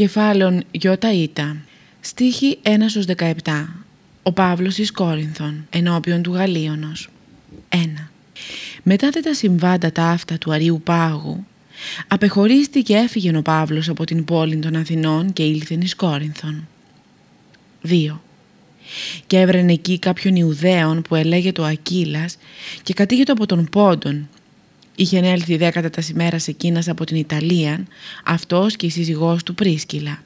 Κεφάλων Ιώτα Ήτα Στίχη 1 17 Ο Παύλος εις Κόρινθον ενώπιον του Γαλλίωνος 1. Μετά τα συμβάντα τα αυτά του Αρίου Πάγου απεχωρίστηκε και έφυγε ο Παύλος από την πόλη των Αθηνών και ήλθεν εις Κόρινθον 2. Και έβρενε εκεί κάποιον Ιουδαίων που ελέγεται ο Ακύλας και κατήγεται από τον Πόντον Είχε έλθει δέκατα τας ημέρας εκείνας από την Ιταλία, αυτός και η σύζυγός του Πρίσκυλα.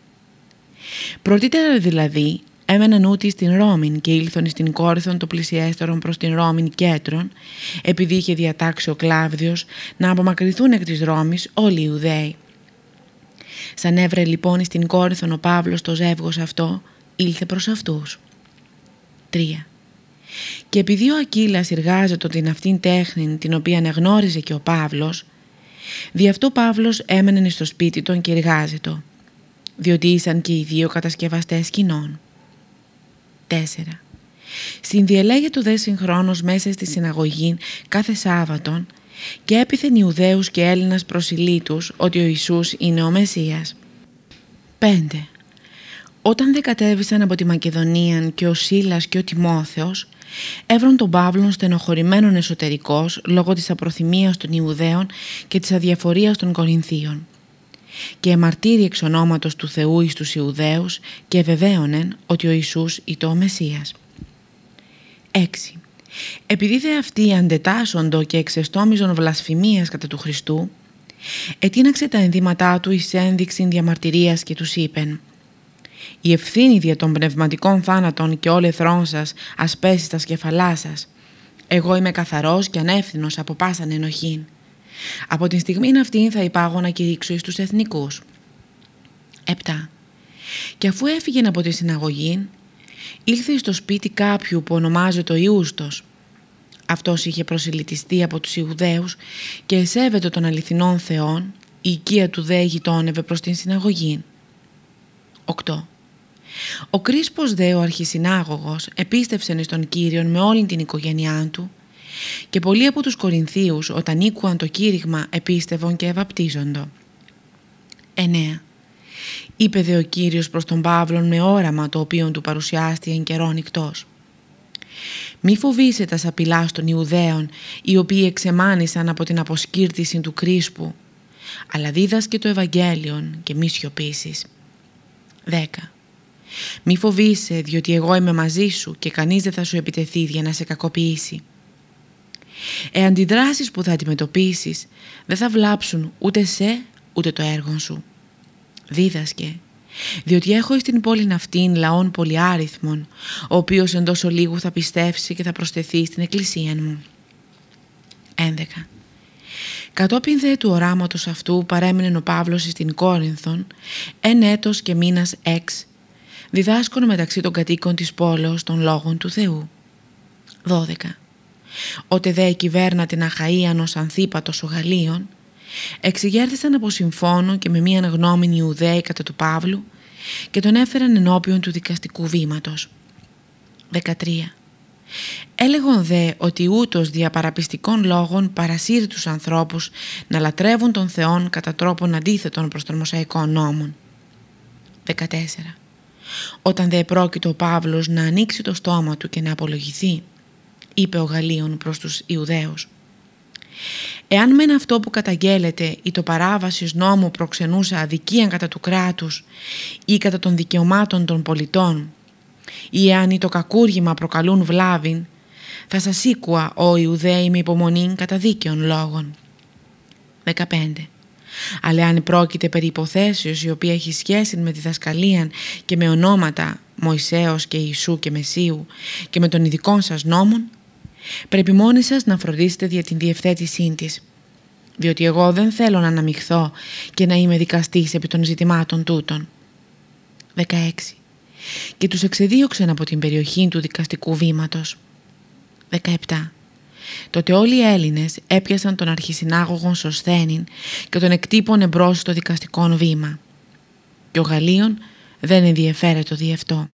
Πρωτήτερα δηλαδή έμεναν ούτι στην Ρώμην και ήλθον στην Κόρθον το πλησιέστερον προς την Ρώμην κέντρον, επειδή είχε διατάξει ο Κλάβδιος να απομακρυθούν εκ της Ρώμης όλοι οι Ιουδαίοι. Σαν έβρε λοιπόν στην Κόρθον ο Παύλος το ζεύγος αυτό, ήλθε προς αυτούς. 3. Και επειδή ο Ακύλας εργάζεται την αυτήν τέχνη την οποία αναγνώριζε και ο Παύλος, δι' αυτό Παύλος έμενε στο σπίτι των και εργάζεται, διότι ήσαν και οι δύο κατασκευαστές σκηνών. 4. Συνδιελέγεται δε συγχρόνως μέσα στη συναγωγή κάθε Σάββατον και έπιθεν Ιουδαίους και Έλληνας προσιλήτους ότι ο Ιησούς είναι ο Μεσσίας. 5. Όταν δεν κατέβησαν από τη Μακεδονία και ο Σίλας και ο Τιμόθεος, έβρον τον Παύλον στενοχωρημένον εσωτερικός λόγω της απροθυμίας των Ιουδαίων και της αδιαφορίας των Κορινθίων. Και εμαρτύρει εξ ονόματος του Θεού εις τους Ιουδαίους και βεβαίωνεν ότι ο Ιησούς ήταν ο Μεσσίας. 6. Επειδή δε αυτοί αντετάσσοντο και εξεστόμιζον βλασφημίας κατά του Χριστού, ετίναξε τα ενδύματά του εις ένδειξη διαμαρτυρίας και τους είπεν η ευθύνη δια των πνευματικών θάνατων και όλεθρών σας ας πέσει στα σκεφαλά σας. Εγώ είμαι καθαρός και ανεύθυνος από πάσαν ενοχή. Από την στιγμή αυτή θα υπάγω να κηρύξω εις τους εθνικούς. 7. Και αφού έφυγε από τη συναγωγή, ήλθε στο σπίτι κάποιου που ονομάζεται ο Ιούστος. Αυτός είχε προσιλητιστεί από τους Ιουδαίους και εσέβεται των αληθινών θεών, η οικία του δε γειτόνευε προς την συναγωγή. 8. Ο Κρίσπος δε ο αρχισυνάγωγος επίστευσεν στον Κύριον με όλη την οικογένειά του και πολλοί από τους Κορινθίους όταν ήκουαν το κήρυγμα επίστευον και ευαπτίζοντο. 9. Είπε δε ο Κύριος προς τον Παύλον με όραμα το οποίο του παρουσιάστη εν καιρόν νυχτός. Μη φοβήσε τα σαπηλά των Ιουδαίων οι οποίοι εξεμάνησαν από την αποσκύρτηση του Κρίσπου αλλά δίδασκε το Ευαγγέλιον και μη σιωπήσεις. 10. Μη φοβείσαι διότι εγώ είμαι μαζί σου και κανείς δεν θα σου επιτεθεί για να σε κακοποιήσει. Ε αντιδράσεις που θα αντιμετωπίσεις δεν θα βλάψουν ούτε σε ούτε το έργο σου. Δίδασκε, διότι έχω στην πόλη αυτήν λαών πολυάριθμων, ο οποίος εντός ολίγου θα πιστεύσει και θα προσθεθεί στην εκκλησία μου. 11. Κατόπιν δε του οράματος αυτού παρέμεινε ο Παύλος στην Κόρινθον, εν έτος και μήνας έξ, διδάσκον μεταξύ των κατοίκων της πόλεως των λόγων του Θεού. 12. Ότε δε κυβέρνα την Αχαΐαν ως ανθίπατος ο Γαλλίων, εξηγέρθησαν από συμφώνο και με μία αναγνώμενη Ιουδαίη κατά του Παύλου και τον έφεραν ενώπιον του δικαστικού βήματος. 13. Έλεγον δε ότι ούτως δια παραπιστικών λόγων παρασύρει τους ανθρώπους να λατρεύουν τον Θεόν κατά τρόπον αντίθετον προς τον Μωσαϊκό νόμον. 14. Όταν δε επρόκειτο ο Παύλος να ανοίξει το στόμα του και να απολογηθεί, είπε ο Γαλλίων προς τους Ιουδαίους. Εάν μεν αυτό που καταγγέλλεται ή το παράβασης νόμου προξενούσε αδικία κατά του κράτους ή κατά των δικαιωμάτων των πολιτών ή εάν ή το κακούργημα προκαλούν βλάβην, θα σας ήκουα, ο Ιουδαίοι με υπομονή κατά δίκαιων λόγων. 15. Αλλά αν πρόκειται περί υποθέσεως η οποία έχει σχέση με τη δασκαλία και με ονόματα Μωυσέως και Ιησού και Μεσίου και με τον ειδικών σας νόμων, πρέπει μόνοι σας να φροντίσετε για την διευθέτησή της. Διότι εγώ δεν θέλω να αναμειχθώ και να είμαι δικαστής επί των ζητημάτων τούτων. 16. Και τους εξεδίωξαν από την περιοχή του δικαστικού βήματος. 17. Τότε όλοι οι Έλληνες έπιασαν τον αρχισυνάγωγον Σοσθένην και τον εκτύπωνε μπρος στο δικαστικό βήμα. Και ο Γαλλίων δεν ενδιαφέρεται δι' αυτό.